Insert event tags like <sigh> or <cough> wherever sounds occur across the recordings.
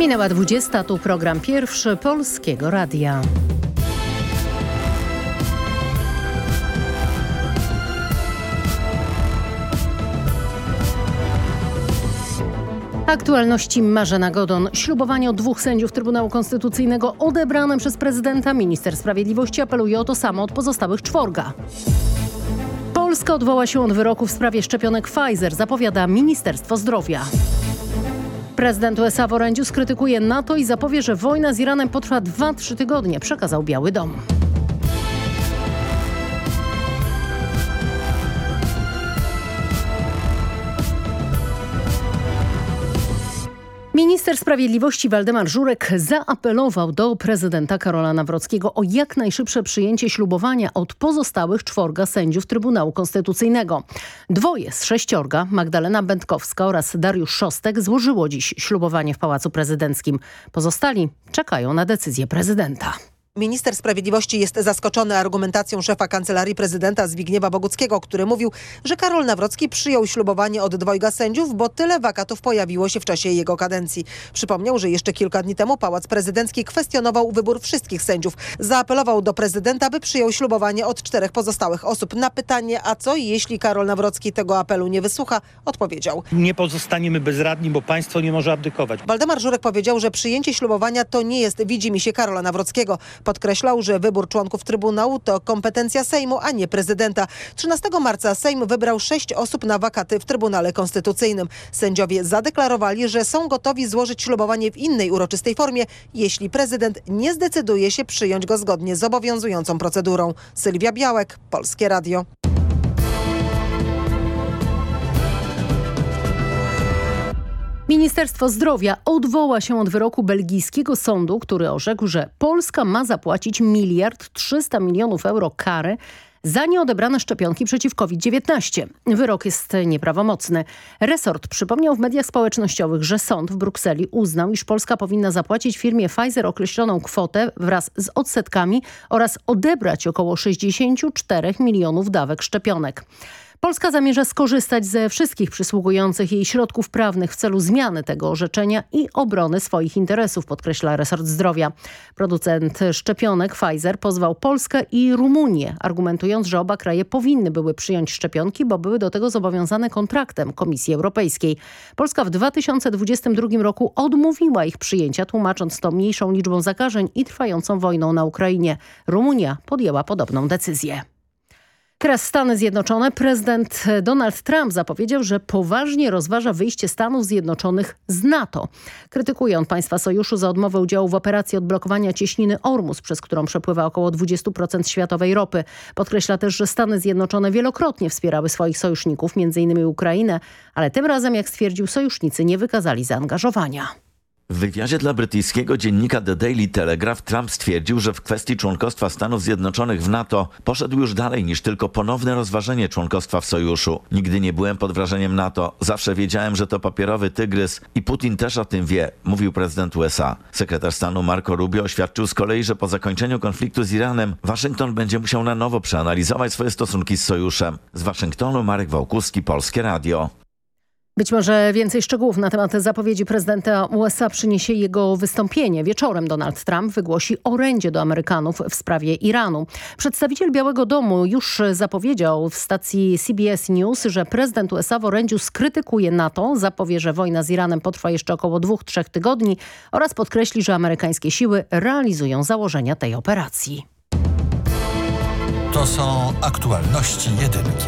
Minęła 20, tu program pierwszy Polskiego Radia. Aktualności Marzena Godon. Ślubowanie od dwóch sędziów Trybunału Konstytucyjnego odebrane przez prezydenta. Minister Sprawiedliwości apeluje o to samo od pozostałych czworga. Polska odwoła się od wyroku w sprawie szczepionek Pfizer, zapowiada Ministerstwo Zdrowia. Prezydent USA w orędziu skrytykuje NATO i zapowie, że wojna z Iranem potrwa 2-3 tygodnie, przekazał Biały Dom. Minister Sprawiedliwości Waldemar Żurek zaapelował do prezydenta Karola Nawrockiego o jak najszybsze przyjęcie ślubowania od pozostałych czworga sędziów Trybunału Konstytucyjnego. Dwoje z sześciorga, Magdalena Będkowska oraz Dariusz Szostek, złożyło dziś ślubowanie w Pałacu Prezydenckim. Pozostali czekają na decyzję prezydenta. Minister Sprawiedliwości jest zaskoczony argumentacją szefa Kancelarii Prezydenta Zbigniewa Boguckiego, który mówił, że Karol Nawrocki przyjął ślubowanie od dwojga sędziów, bo tyle wakatów pojawiło się w czasie jego kadencji. Przypomniał, że jeszcze kilka dni temu Pałac Prezydencki kwestionował wybór wszystkich sędziów. Zaapelował do prezydenta, by przyjął ślubowanie od czterech pozostałych osób. Na pytanie, a co jeśli Karol Nawrocki tego apelu nie wysłucha, odpowiedział. Nie pozostaniemy bezradni, bo państwo nie może abdykować. Waldemar Żurek powiedział, że przyjęcie ślubowania to nie jest widzi mi się Karola Nawrockiego. Podkreślał, że wybór członków Trybunału to kompetencja Sejmu, a nie prezydenta. 13 marca Sejm wybrał sześć osób na wakaty w Trybunale Konstytucyjnym. Sędziowie zadeklarowali, że są gotowi złożyć ślubowanie w innej uroczystej formie, jeśli prezydent nie zdecyduje się przyjąć go zgodnie z obowiązującą procedurą. Sylwia Białek, Polskie Radio. Ministerstwo Zdrowia odwoła się od wyroku belgijskiego sądu, który orzekł, że Polska ma zapłacić miliard 300 milionów euro kary za nieodebrane szczepionki przeciw COVID-19. Wyrok jest nieprawomocny. Resort przypomniał w mediach społecznościowych, że sąd w Brukseli uznał, iż Polska powinna zapłacić firmie Pfizer określoną kwotę wraz z odsetkami oraz odebrać około 64 milionów dawek szczepionek. Polska zamierza skorzystać ze wszystkich przysługujących jej środków prawnych w celu zmiany tego orzeczenia i obrony swoich interesów, podkreśla resort zdrowia. Producent szczepionek Pfizer pozwał Polskę i Rumunię, argumentując, że oba kraje powinny były przyjąć szczepionki, bo były do tego zobowiązane kontraktem Komisji Europejskiej. Polska w 2022 roku odmówiła ich przyjęcia, tłumacząc to mniejszą liczbą zakażeń i trwającą wojną na Ukrainie. Rumunia podjęła podobną decyzję. Teraz Stany Zjednoczone. Prezydent Donald Trump zapowiedział, że poważnie rozważa wyjście Stanów Zjednoczonych z NATO. Krytykuje on państwa sojuszu za odmowę udziału w operacji odblokowania cieśniny Ormus, przez którą przepływa około 20% światowej ropy. Podkreśla też, że Stany Zjednoczone wielokrotnie wspierały swoich sojuszników, m.in. Ukrainę, ale tym razem, jak stwierdził, sojusznicy nie wykazali zaangażowania. W wywiadzie dla brytyjskiego dziennika The Daily Telegraph Trump stwierdził, że w kwestii członkostwa Stanów Zjednoczonych w NATO poszedł już dalej niż tylko ponowne rozważenie członkostwa w sojuszu. Nigdy nie byłem pod wrażeniem NATO. Zawsze wiedziałem, że to papierowy tygrys i Putin też o tym wie, mówił prezydent USA. Sekretarz stanu Marco Rubio oświadczył z kolei, że po zakończeniu konfliktu z Iranem Waszyngton będzie musiał na nowo przeanalizować swoje stosunki z sojuszem. Z Waszyngtonu Marek Wałkuski, Polskie Radio. Być może więcej szczegółów na temat zapowiedzi prezydenta USA przyniesie jego wystąpienie. Wieczorem Donald Trump wygłosi orędzie do Amerykanów w sprawie Iranu. Przedstawiciel Białego Domu już zapowiedział w stacji CBS News, że prezydent USA w orędziu skrytykuje NATO, zapowie, że wojna z Iranem potrwa jeszcze około dwóch, trzech tygodni oraz podkreśli, że amerykańskie siły realizują założenia tej operacji. To są aktualności jedynki.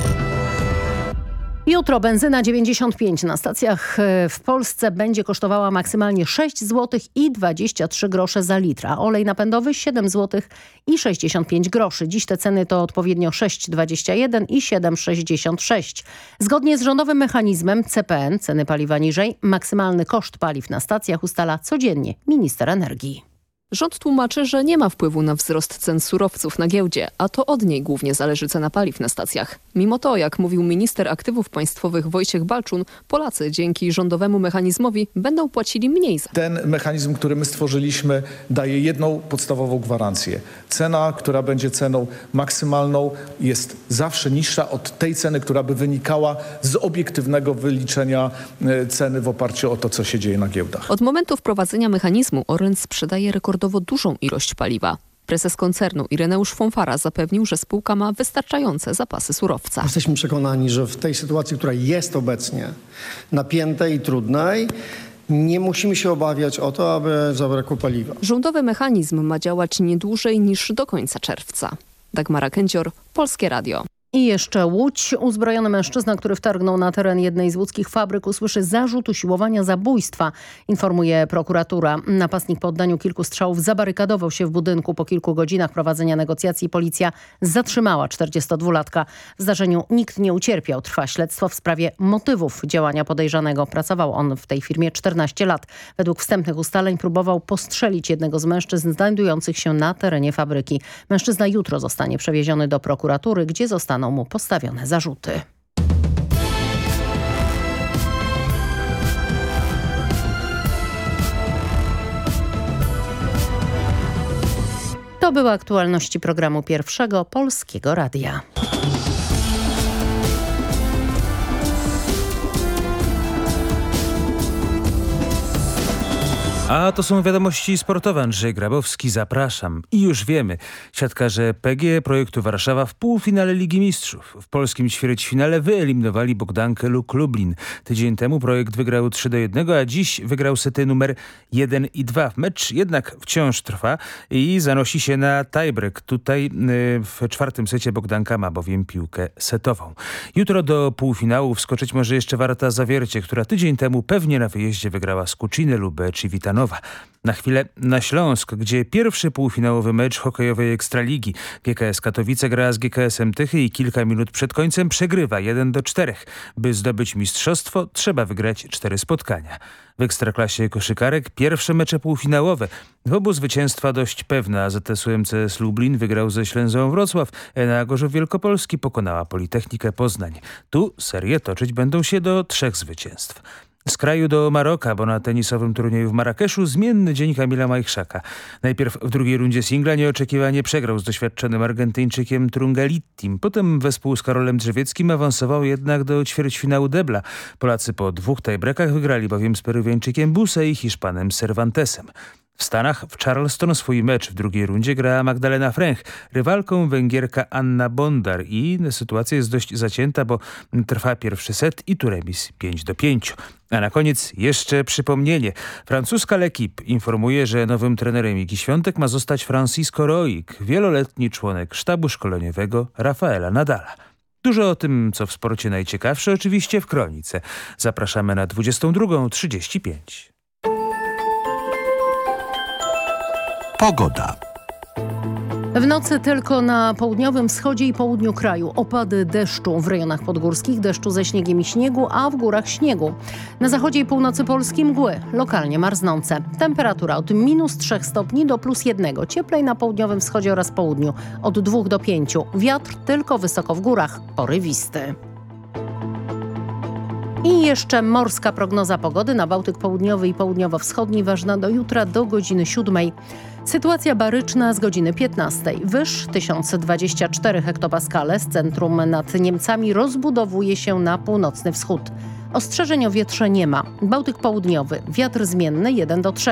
Jutro benzyna 95 na stacjach e, w Polsce będzie kosztowała maksymalnie 6 zł i 23 grosze za litra. Olej napędowy 7 zł i 65 groszy. Dziś te ceny to odpowiednio 6,21 i 7,66. Zgodnie z rządowym mechanizmem CPN, ceny paliwa niżej, maksymalny koszt paliw na stacjach ustala codziennie minister energii. Rząd tłumaczy, że nie ma wpływu na wzrost cen surowców na giełdzie, a to od niej głównie zależy cena paliw na stacjach. Mimo to, jak mówił minister aktywów państwowych Wojciech Balczun, Polacy dzięki rządowemu mechanizmowi będą płacili mniej za Ten mechanizm, który my stworzyliśmy, daje jedną podstawową gwarancję. Cena, która będzie ceną maksymalną, jest zawsze niższa od tej ceny, która by wynikała z obiektywnego wyliczenia e, ceny w oparciu o to, co się dzieje na giełdach. Od momentu wprowadzenia mechanizmu Orlen sprzedaje rekordowo dużą ilość paliwa. Prezes koncernu Ireneusz Fonfara zapewnił, że spółka ma wystarczające zapasy surowca. Jesteśmy przekonani, że w tej sytuacji, która jest obecnie napiętej i trudnej, nie musimy się obawiać o to, aby zabrakło paliwa. Rządowy mechanizm ma działać nie dłużej niż do końca czerwca. Dagmara Kęcior, Polskie Radio. I jeszcze Łódź. Uzbrojony mężczyzna, który wtargnął na teren jednej z łódzkich fabryk usłyszy zarzut usiłowania zabójstwa, informuje prokuratura. Napastnik po oddaniu kilku strzałów zabarykadował się w budynku. Po kilku godzinach prowadzenia negocjacji policja zatrzymała 42-latka. W zdarzeniu nikt nie ucierpiał. Trwa śledztwo w sprawie motywów działania podejrzanego. Pracował on w tej firmie 14 lat. Według wstępnych ustaleń próbował postrzelić jednego z mężczyzn znajdujących się na terenie fabryki. Mężczyzna jutro zostanie przewieziony do prokuratury, gdzie zostaną mu postawione zarzuty. To były aktualności programu pierwszego Polskiego Radia. A to są wiadomości sportowe. Andrzej Grabowski, zapraszam. I już wiemy, siatkarze PG projektu Warszawa w półfinale Ligi Mistrzów. W polskim ćwierćfinale wyeliminowali Bogdankę Luk Lublin. Tydzień temu projekt wygrał 3 do 1, a dziś wygrał sety numer 1 i 2. Mecz jednak wciąż trwa i zanosi się na tiebreak. Tutaj w czwartym secie Bogdanka ma bowiem piłkę setową. Jutro do półfinału wskoczyć może jeszcze Warta Zawiercie, która tydzień temu pewnie na wyjeździe wygrała z Kucziny lub Na chwilę na Śląsk, gdzie pierwszy półfinałowy mecz hokejowej Ekstraligi. GKS Katowice gra z GKS-em Tychy i kilka minut przed końcem przegrywa 1 do 4. By zdobyć mistrzostwo trzeba wygrać cztery spotkania. W Ekstraklasie koszykarek pierwsze mecze półfinałowe. W obu zwycięstwa dość pewne, a ZS UMCS Lublin wygrał ze Ślęzą Wrocław. Enea Gorzów Wielkopolski pokonała Politechnikę Poznań. Tu serię toczyć będą się do trzech zwycięstw. Z kraju do Maroka, bo na tenisowym turnieju w Marrakeszu zmienny dzień Kamila Majchrzaka. Najpierw w drugiej rundzie singla nieoczekiwanie przegrał z doświadczonym Argentyńczykiem Trungalittim. Potem wespół z Karolem Drzewieckim awansował jednak do ćwierćfinału debla. Polacy po dwóch tiebreakach wygrali bowiem z Peruwiańczykiem Busa i Hiszpanem Cervantesem. W Stanach w Charleston swój mecz w drugiej rundzie gra Magdalena Fręch, rywalką Węgierka Anna Bondar i sytuacja jest dość zacięta, bo trwa pierwszy set i tu remis 5 do 5. A na koniec jeszcze przypomnienie. Francuska L'Equipe informuje, że nowym trenerem Igi Świątek ma zostać Francisco Roig, wieloletni członek sztabu szkoleniowego Rafaela Nadala. Dużo o tym, co w sporcie najciekawsze, oczywiście w Kronice. Zapraszamy na 22.35. Pogoda. W nocy tylko na południowym wschodzie i południu kraju opady deszczu w rejonach podgórskich, deszczu ze śniegiem i śniegu, a w górach śniegu. Na zachodzie i północy Polski mgły, lokalnie marznące. Temperatura od minus 3 stopni do plus 1, cieplej na południowym wschodzie oraz południu, od 2 do 5. Wiatr tylko wysoko w górach, porywisty. I jeszcze morska prognoza pogody na Bałtyk Południowy i Południowo-Wschodni ważna do jutra do godziny 7. Sytuacja baryczna z godziny 15. Wyż 1024 hektopaskale z centrum nad Niemcami rozbudowuje się na północny wschód. Ostrzeżeń o wietrze nie ma. Bałtyk Południowy, wiatr zmienny 1 do 3,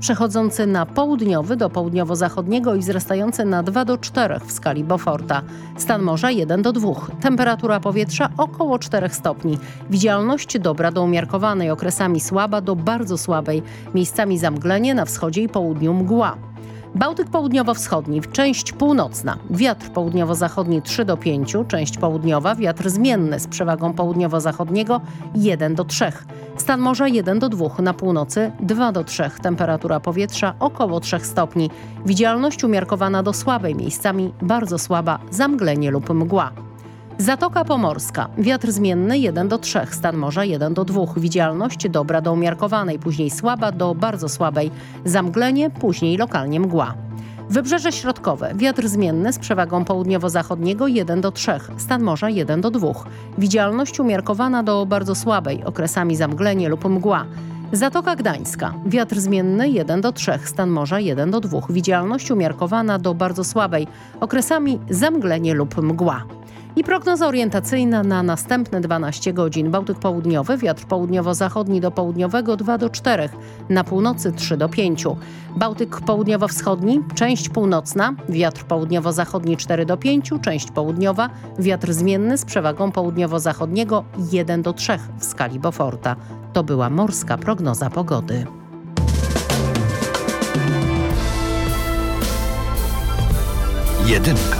przechodzący na południowy do południowo-zachodniego i wzrastający na 2 do 4 w skali Beauforta. Stan morza 1 do 2, temperatura powietrza około 4 stopni. Widzialność dobra do umiarkowanej, okresami słaba do bardzo słabej. Miejscami zamglenie na wschodzie i południu mgła. Bałtyk południowo-wschodni, część północna, wiatr południowo-zachodni 3 do 5, część południowa, wiatr zmienny z przewagą południowo-zachodniego 1 do 3. Stan morza 1 do 2, na północy 2 do 3, temperatura powietrza około 3 stopni. Widzialność umiarkowana do słabej, miejscami bardzo słaba, zamglenie lub mgła. Zatoka Pomorska. Wiatr zmienny 1 do 3, stan morza 1 do 2. Widzialność dobra do umiarkowanej, później słaba do bardzo słabej. Zamglenie, później lokalnie mgła. Wybrzeże Środkowe. Wiatr zmienny z przewagą południowo-zachodniego 1 do 3, stan morza 1 do 2. Widzialność umiarkowana do bardzo słabej, okresami zamglenie lub mgła. Zatoka Gdańska. Wiatr zmienny 1 do 3, stan morza 1 do 2. Widzialność umiarkowana do bardzo słabej, okresami zamglenie lub mgła. I prognoza orientacyjna na następne 12 godzin. Bałtyk południowy, wiatr południowo-zachodni do południowego 2 do 4, na północy 3 do 5. Bałtyk południowo-wschodni, część północna, wiatr południowo-zachodni 4 do 5, część południowa, wiatr zmienny z przewagą południowo-zachodniego 1 do 3 w skali Beauforta. To była morska prognoza pogody. Jedynka.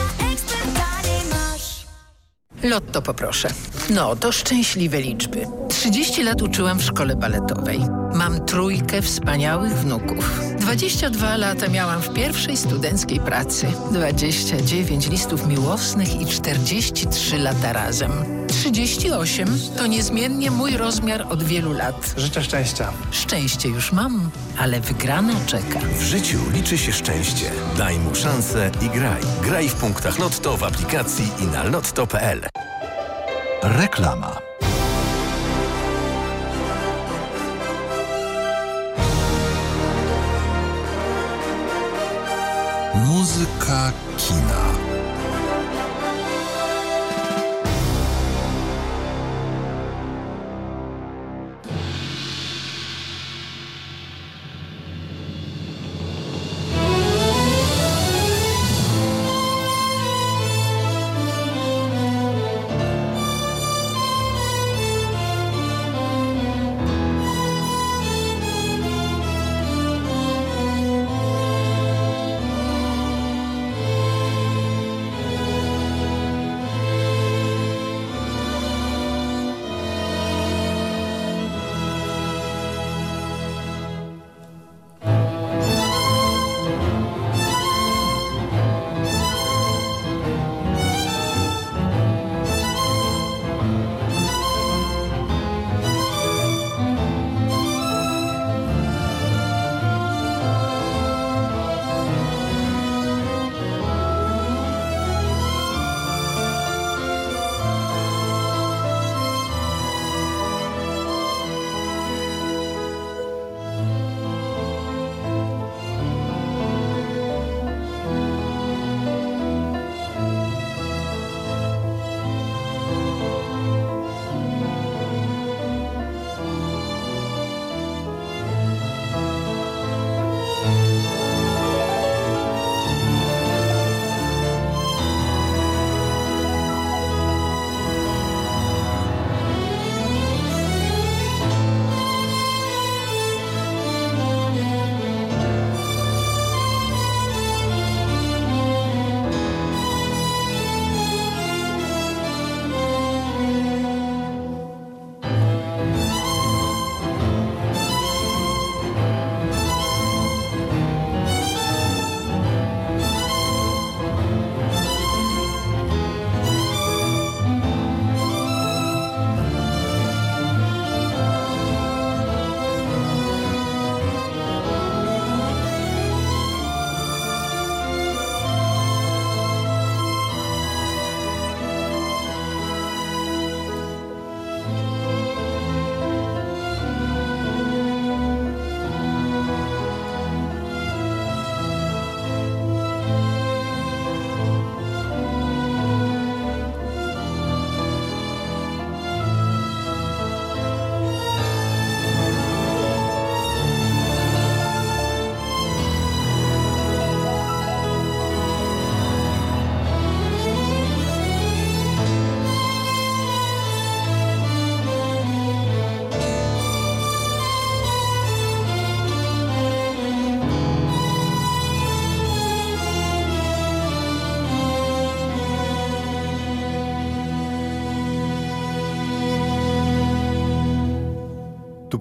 Lotto poproszę. No, to szczęśliwe liczby. 30 lat uczyłam w szkole baletowej. Mam trójkę wspaniałych wnuków. 22 lata miałam w pierwszej studenckiej pracy. 29 listów miłosnych i 43 lata razem. 38 to niezmiennie mój rozmiar od wielu lat. Życzę szczęścia. Szczęście już mam, ale wygrana czeka. W życiu liczy się szczęście. Daj mu szansę i graj. Graj w punktach Lotto w aplikacji i na lotto.pl. Reklama. Muzyka kina.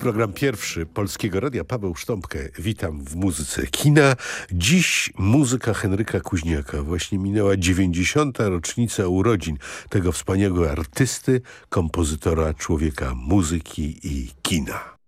Program pierwszy Polskiego Radia. Paweł Sztąpkę. Witam w muzyce kina. Dziś muzyka Henryka Kuźniaka. Właśnie minęła 90. rocznica urodzin tego wspaniałego artysty, kompozytora, człowieka muzyki i kina.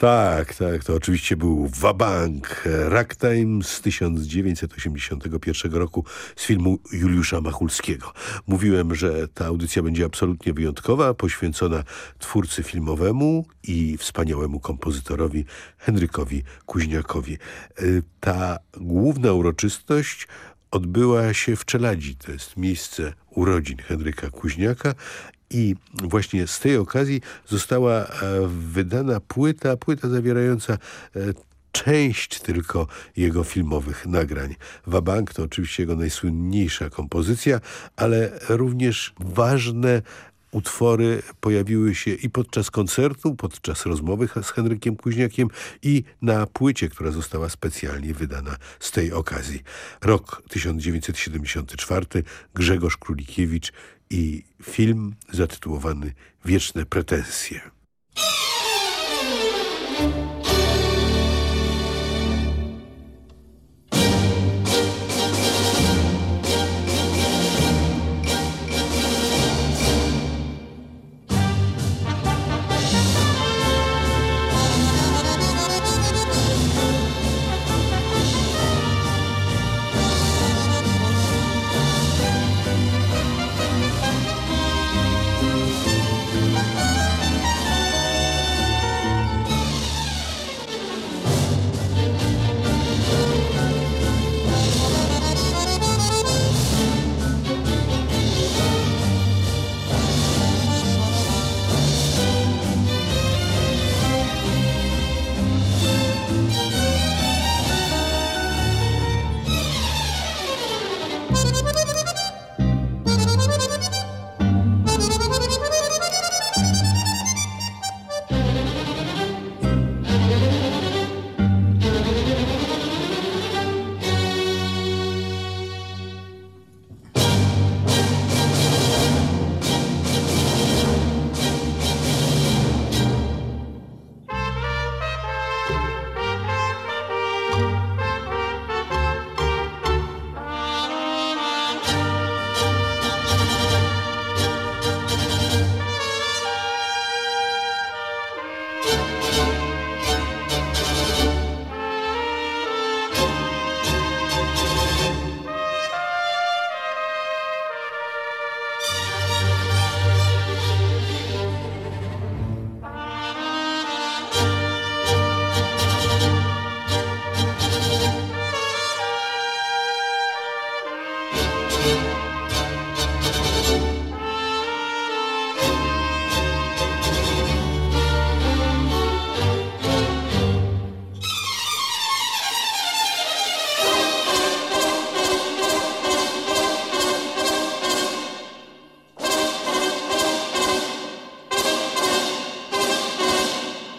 Tak, tak, to oczywiście był Wabank, Ragtime z 1981 roku z filmu Juliusza Machulskiego. Mówiłem, że ta audycja będzie absolutnie wyjątkowa, poświęcona twórcy filmowemu i wspaniałemu kompozytorowi Henrykowi Kuźniakowi. Y, ta główna uroczystość odbyła się w Czeladzi. To jest miejsce urodzin Henryka Kuźniaka i właśnie z tej okazji została e, wydana płyta, płyta zawierająca e, część tylko jego filmowych nagrań. Wabank to oczywiście jego najsłynniejsza kompozycja, ale również ważne utwory pojawiły się i podczas koncertu, podczas rozmowy z Henrykiem Kuźniakiem i na płycie, która została specjalnie wydana z tej okazji. Rok 1974, Grzegorz Królikiewicz i film zatytułowany Wieczne pretensje.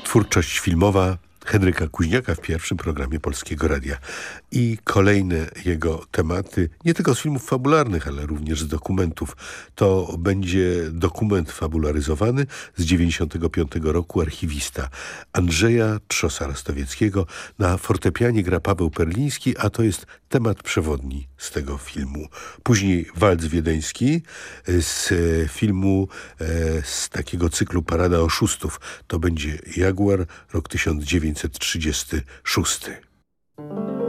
Twórczość filmowa Henryka Kuźniaka w pierwszym programie Polskiego Radia. I kolejne jego tematy, nie tylko z filmów fabularnych, ale również z dokumentów. To będzie dokument fabularyzowany z 95 roku archiwista Andrzeja Trzosa-Rastowieckiego. Na fortepianie gra Paweł Perliński, a to jest temat przewodni z tego filmu. Później Walc Wiedeński z filmu z takiego cyklu Parada Oszustów. To będzie Jaguar, rok 1936.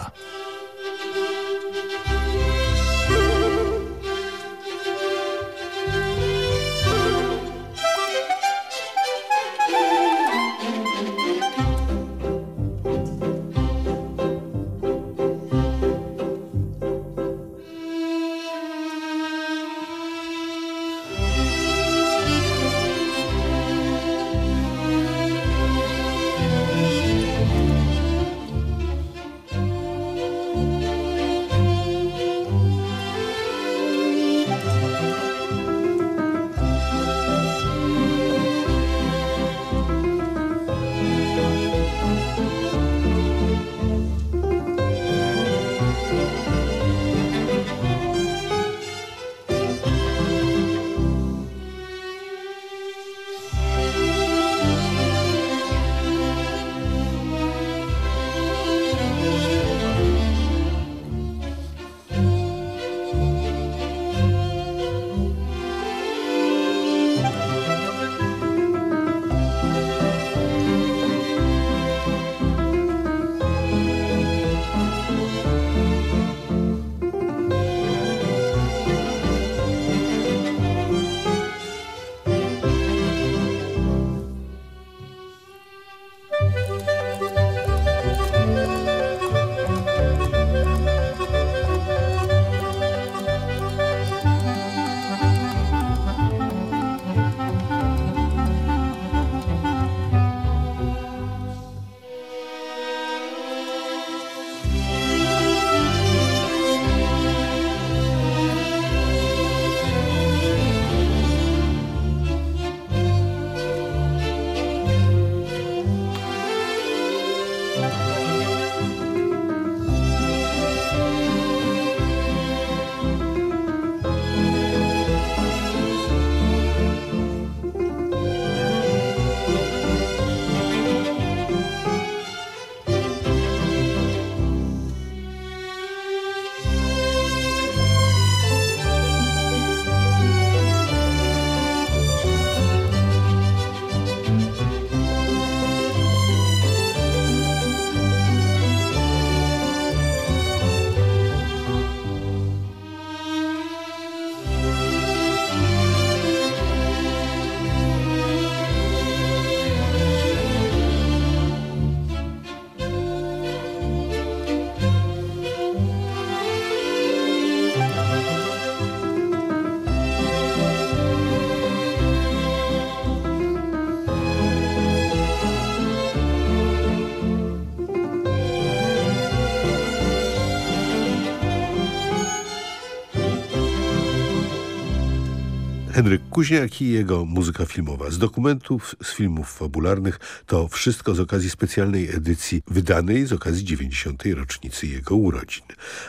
Henryk Kuźniak i jego muzyka filmowa. Z dokumentów, z filmów fabularnych to wszystko z okazji specjalnej edycji wydanej z okazji 90. rocznicy jego urodzin.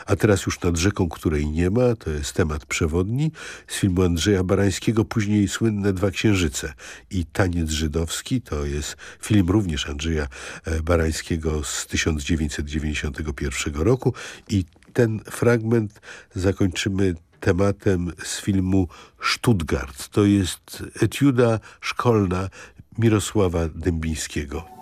A teraz już nad rzeką, której nie ma, to jest temat przewodni z filmu Andrzeja Barańskiego, później słynne Dwa Księżyce i Taniec Żydowski, to jest film również Andrzeja e, Barańskiego z 1991 roku i ten fragment zakończymy tematem z filmu Stuttgart. To jest etiuda szkolna Mirosława Dębińskiego.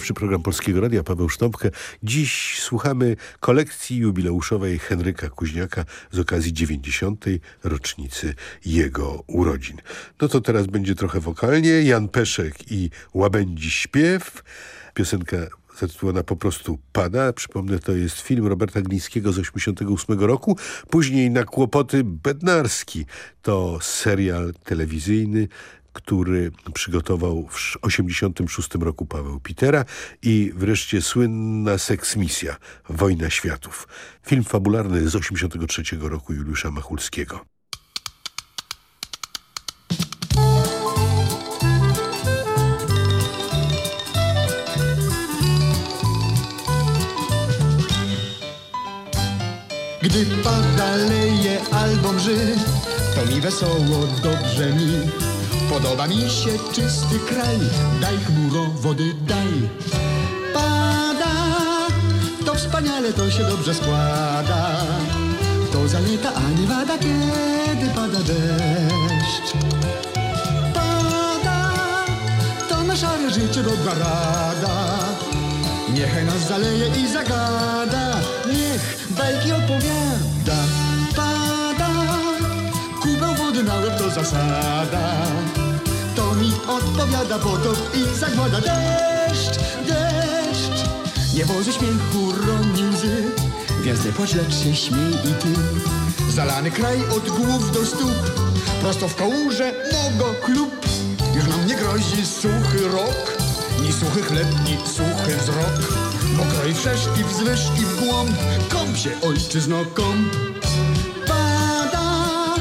Pierwszy program Polskiego Radia, Paweł Sztąpkę. Dziś słuchamy kolekcji jubileuszowej Henryka Kuźniaka z okazji 90. rocznicy jego urodzin. No to teraz będzie trochę wokalnie. Jan Peszek i Łabędzi Śpiew. Piosenka zatytułowana po prostu Pada. Przypomnę, to jest film Roberta Glińskiego z 1988 roku. Później Na kłopoty Bednarski. To serial telewizyjny który przygotował w 1986 roku Paweł Pitera i wreszcie słynna seksmisja Wojna Światów. Film fabularny z 1983 roku Juliusza Machulskiego. Gdy pada, leje albo mrzy, to mi wesoło, dobrze mi. Podoba mi się czysty kraj, daj chmuro wody, daj. Pada, to wspaniale, to się dobrze składa. To zaleta, a nie wada, kiedy pada deszcz. Pada, to na szare życie dobra rada. Niechaj nas zaleje i zagada, niech bajki opowiada. Pada, kubeł wody na łeb to zasada. Odpowiada potop i zagłada deszcz, deszcz. Nie wozy śmiechu roni łzy, nie płacz, się śmiej i ty. Zalany kraj od głów do stóp, prosto w kałuże nogo klub. Już nam nie grozi suchy rok, ni suchy chleb, ni suchy wzrok. Mokro i wszerz, i wzwyż, i w głąb, kąp się ojczyzno, kąp. Pada,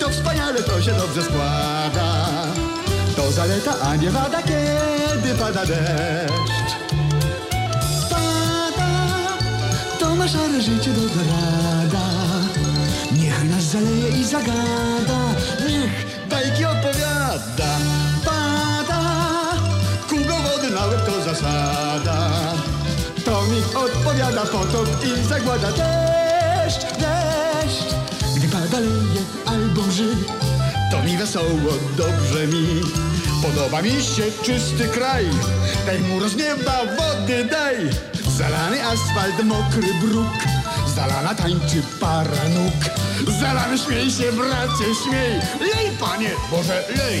to wspaniale, to się dobrze składa. Zaleta, a nie wada, kiedy pada deszcz. Pada, to ma szare życie dobra rada. Niech nas zaleje i zagada, niech bajki opowiada. Pada, kugo wody na łeb to zasada. To mi odpowiada potop i zagłada deszcz, deszcz. Gdy pada leje albo mrzy, to mi wesoło, dobrze mi. Podoba mi się czysty kraj, daj mu rozniewa wody, daj. Zalany asfalt, mokry bruk, zalana tańczy para nóg. Zalany śmiej się, bracie, śmiej, lej, panie, Boże, lej.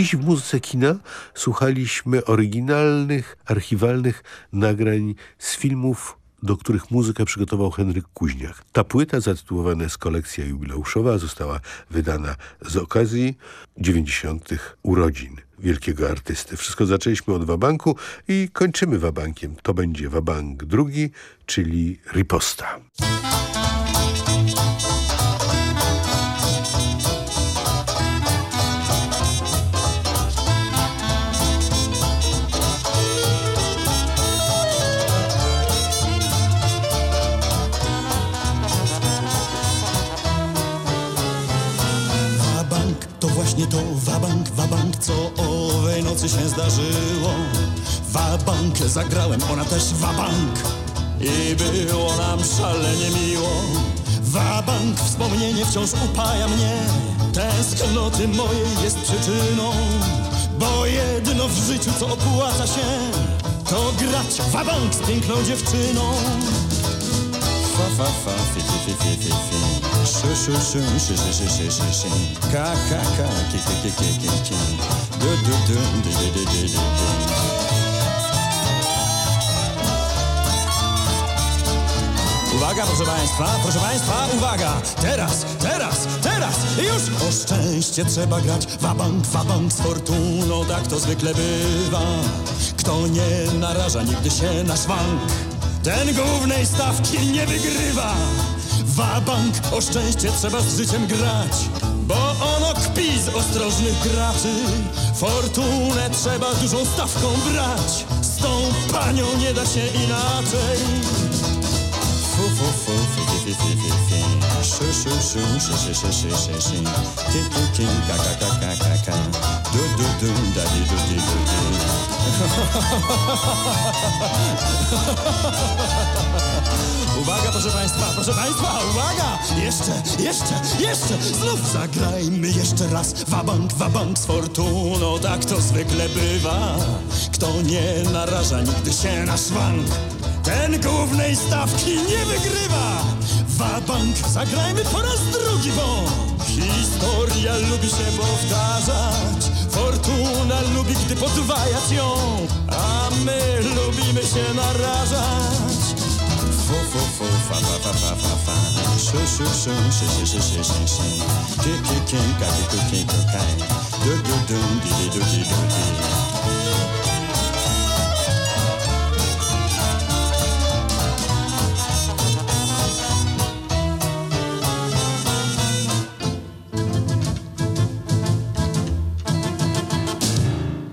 Dziś w muzyce kina słuchaliśmy oryginalnych, archiwalnych nagrań z filmów, do których muzykę przygotował Henryk Kuźniak. Ta płyta zatytułowana jest Kolekcja Jubileuszowa została wydana z okazji 90. urodzin wielkiego artysty. Wszystko zaczęliśmy od Wabanku i kończymy Wabankiem. To będzie Wabank drugi, czyli Riposta. Co owej nocy się zdarzyło. Wabank zagrałem, ona też wabank i było nam szalenie miło. Wabank, wspomnienie wciąż upaja mnie, tęsknoty mojej jest przyczyną. Bo jedno w życiu, co opłaca się, to grać wabank z piękną dziewczyną. Fa, fa, fa, fi, fi, fi, fi, fi. Uwaga, proszę Państwa, proszę Państwa, uwaga! Teraz, teraz, teraz, już! O szczęście trzeba grać, wabank, wabank z fortuną, tak to zwykle bywa. Kto nie naraża nigdy się na szwank, ten głównej stawki nie wygrywa. Wabank, o szczęście trzeba z życiem grać, bo ono kpi z ostrożnych graczy. Fortunę trzeba dużą stawką brać, z tą panią nie da się inaczej. Fu, fu, fu, fi, fi, fi, fi, fi. Szu, szu, szu, szy. Ki, ki, ki, ka, ka, ka, ka, ka, ka. Du, du, du, da, di, du, di, du, di. <laughs> Proszę państwa, proszę państwa, uwaga! Jeszcze, jeszcze, jeszcze, znów zagrajmy jeszcze raz. Wabank, wabank z fortuną, tak to zwykle bywa. Kto nie naraża nigdy się na szwank, ten głównej stawki nie wygrywa. Wabank, zagrajmy po raz drugi, bo historia lubi się powtarzać. Fortuna lubi, gdy podwajać ją, a my lubimy się narażać. Fu, fu, fu, fa, fa, fa, fa, fa, fa. Szu, szu, szu, szy, szy, szy, szy, szy, szy. Ki, ki, ki, ka, ki, ku, ki, ku, kaj. Du, du, du, di, di, du, di, du, di.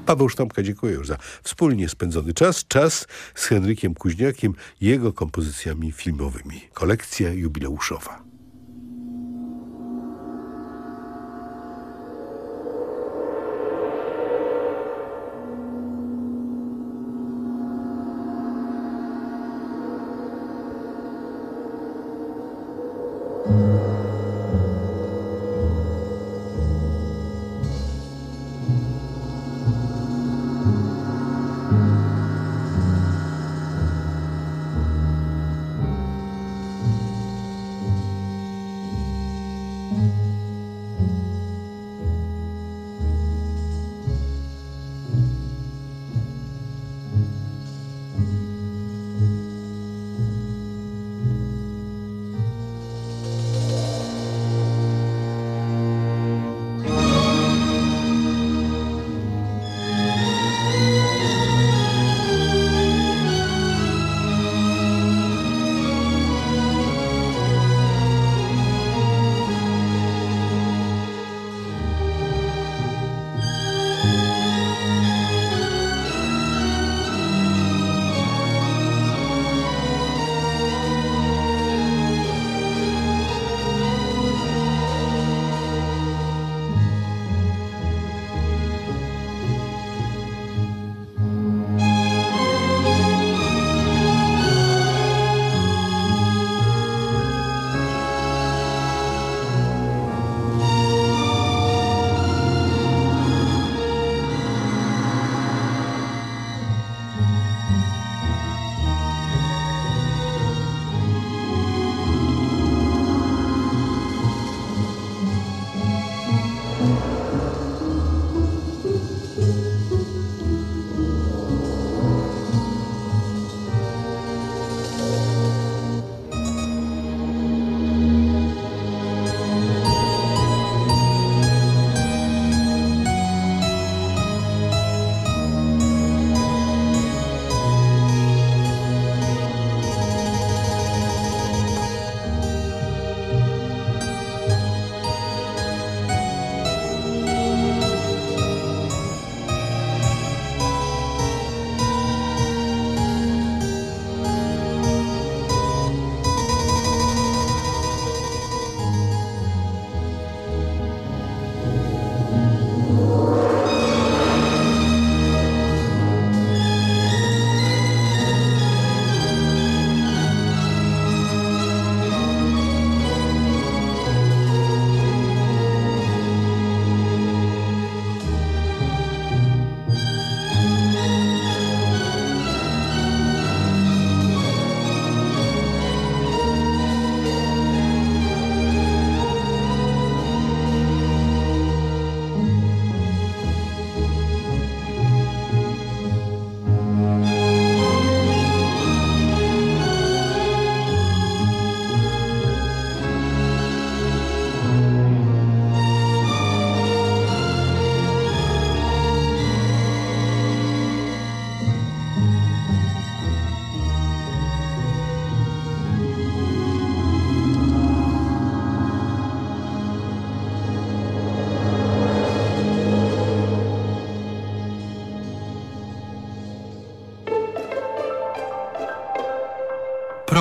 Paweł Sztamka, dziękuję już za wspólnie spędzony czas. Czas z Henrykiem Kuźniakiem, jego kompozycjami filmowymi. Kolekcja jubileuszowa.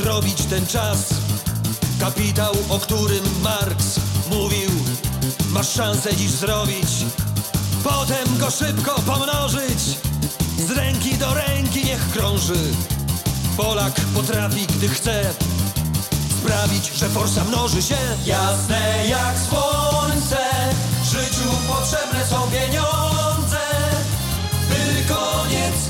Nadrobić ten czas. Kapitał, o którym Marx mówił Masz szansę dziś zrobić. Potem go szybko pomnożyć. Z ręki do ręki niech krąży. Polak potrafi, gdy chce Sprawić, że forsa mnoży się. Jasne jak słońce Życiu potrzebne są pieniądze by koniec z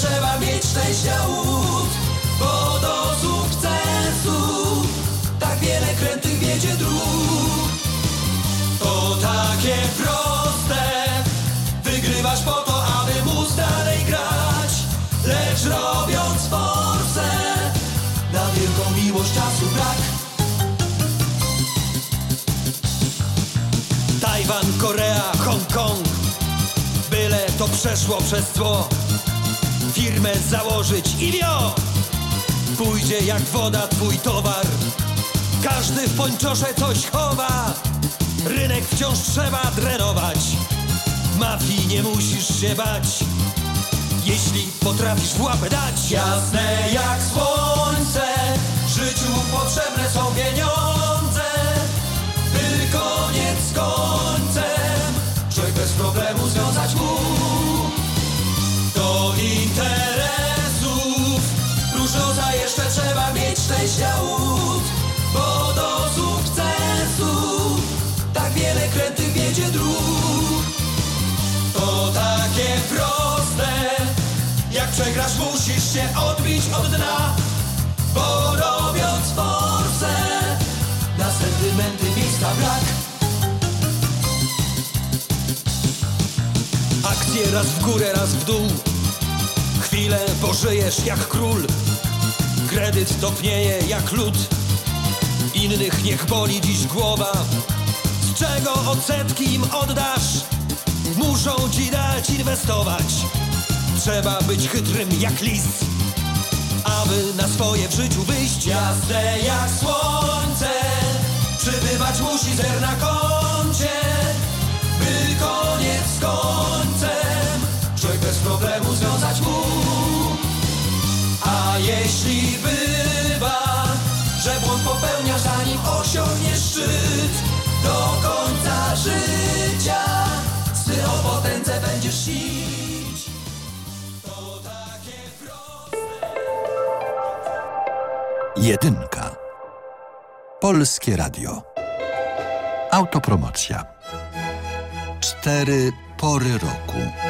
trzeba mieć szczęścia łód Bo do sukcesu Tak wiele krętych wiedzie dróg. To takie proste Wygrywasz po to, aby móc dalej grać Lecz robiąc forsę na wielką miłość czasu brak. Tajwan, Korea, Hongkong Byle to przeszło przez zło Firmę założyć i wio. Pójdzie jak woda twój towar. Każdy w pończosze coś chowa. Rynek wciąż trzeba drenować Mafii nie musisz się bać. Jeśli potrafisz w łapę dać. Jasne jak słońce. Życiu potrzebne są pieniądze. By koniec z końcem. Człowiek bez problemu związać mógł Do interesów szczęścia łód Bo do sukcesu Tak wiele krętych wiedzie dróg. To takie proste jak przegrasz musisz się odbić od dna. Bo robiąc forsę Na sentymenty miejsca brak. Akcje raz w górę, raz w dół. Chwilę pożyjesz jak król Kredyt topnieje jak lód. Innych niech boli dziś głowa. Z czego odsetki im oddasz? Muszą ci dać inwestować. Trzeba być chytrym jak lis. Aby na swoje w życiu wyjść. Jasne jak słońce. Przybywać musi zer na koncie. By koniec z końcem. Człowiek bez problemu związać mógł A jeśli bywa Że błąd popełniasz zanim osiągniesz szczyt Do końca życia Sny o potędze będziesz śnić Jedynka. Polskie Radio. Autopromocja. Cztery pory roku.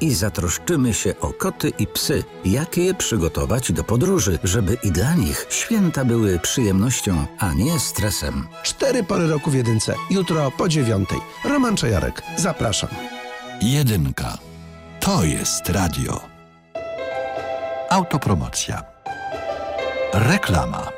I zatroszczymy się o koty i psy, jak je przygotować do podróży, żeby i dla nich święta były przyjemnością, a nie stresem. Cztery pory roku w jedynce. Jutro po dziewiątej. Roman Czajarek. Zapraszam. Jedynka. To jest radio. Autopromocja. Reklama.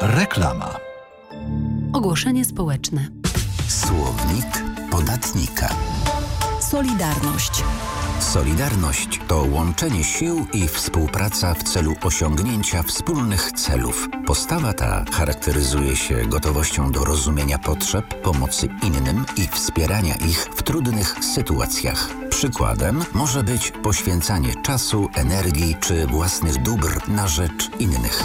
Reklama. Ogłoszenie społeczne. Słownik podatnika. Solidarność. Solidarność to łączenie sił i współpraca w celu osiągnięcia wspólnych celów. Postawa ta charakteryzuje się gotowością do rozumienia potrzeb, pomocy innym i wspierania ich w trudnych sytuacjach. Przykładem może być poświęcanie czasu, energii czy własnych dóbr na rzecz innych.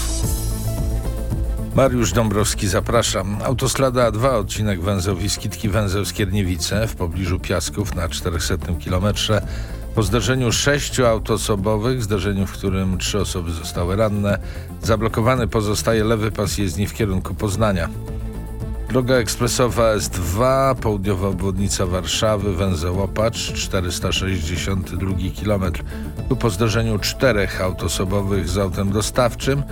Mariusz Dąbrowski, zapraszam. Autostrada A2, odcinek węzeł Wiskitki, węzeł Skierniewice w pobliżu Piasków na 400 km. Po zdarzeniu sześciu aut osobowych, zdarzeniu, w którym trzy osoby zostały ranne, zablokowany pozostaje lewy pas jezdni w kierunku Poznania. Droga ekspresowa S2, południowa obwodnica Warszawy, węzeł Łopacz, 462 km. Tu po zdarzeniu czterech aut osobowych z autem dostawczym,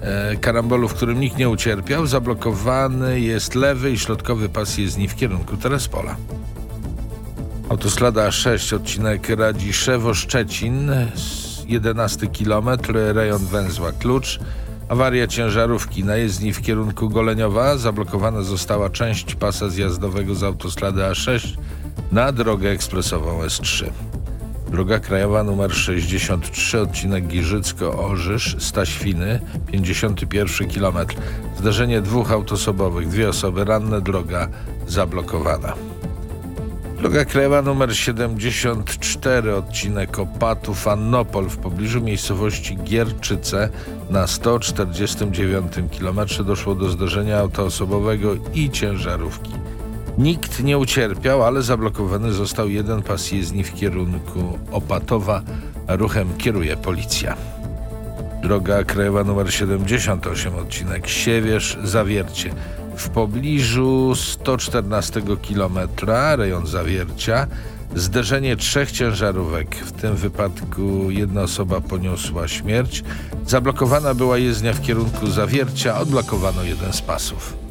e, karambolu, w którym nikt nie ucierpiał, zablokowany jest lewy i środkowy pas jezdni w kierunku Terespola. Autostrada A6, odcinek Radziszewo-Szczecin, 11 km, rejon węzła Klucz. Awaria ciężarówki na jezdni w kierunku Goleniowa. Zablokowana została część pasa zjazdowego z autostrady A6 na drogę ekspresową S3. Droga krajowa numer 63, odcinek Giżycko-Orzysz, Staświny, 51 km. Zdarzenie dwóch autosobowych, dwie osoby ranne, droga zablokowana. Droga krajowa numer 74, odcinek Opatów Annopol w pobliżu miejscowości Gierczyce na 149 km doszło do zdarzenia autoosobowego i ciężarówki. Nikt nie ucierpiał, ale zablokowany został jeden pas jezdni w kierunku Opatowa. Ruchem kieruje policja. Droga krajowa numer 78, odcinek Siewierz-Zawiercie w pobliżu 114 km, rejon Zawiercia, zderzenie trzech ciężarówek. W tym wypadku jedna osoba poniosła śmierć. Zablokowana była jezdnia w kierunku Zawiercia, odblokowano jeden z pasów.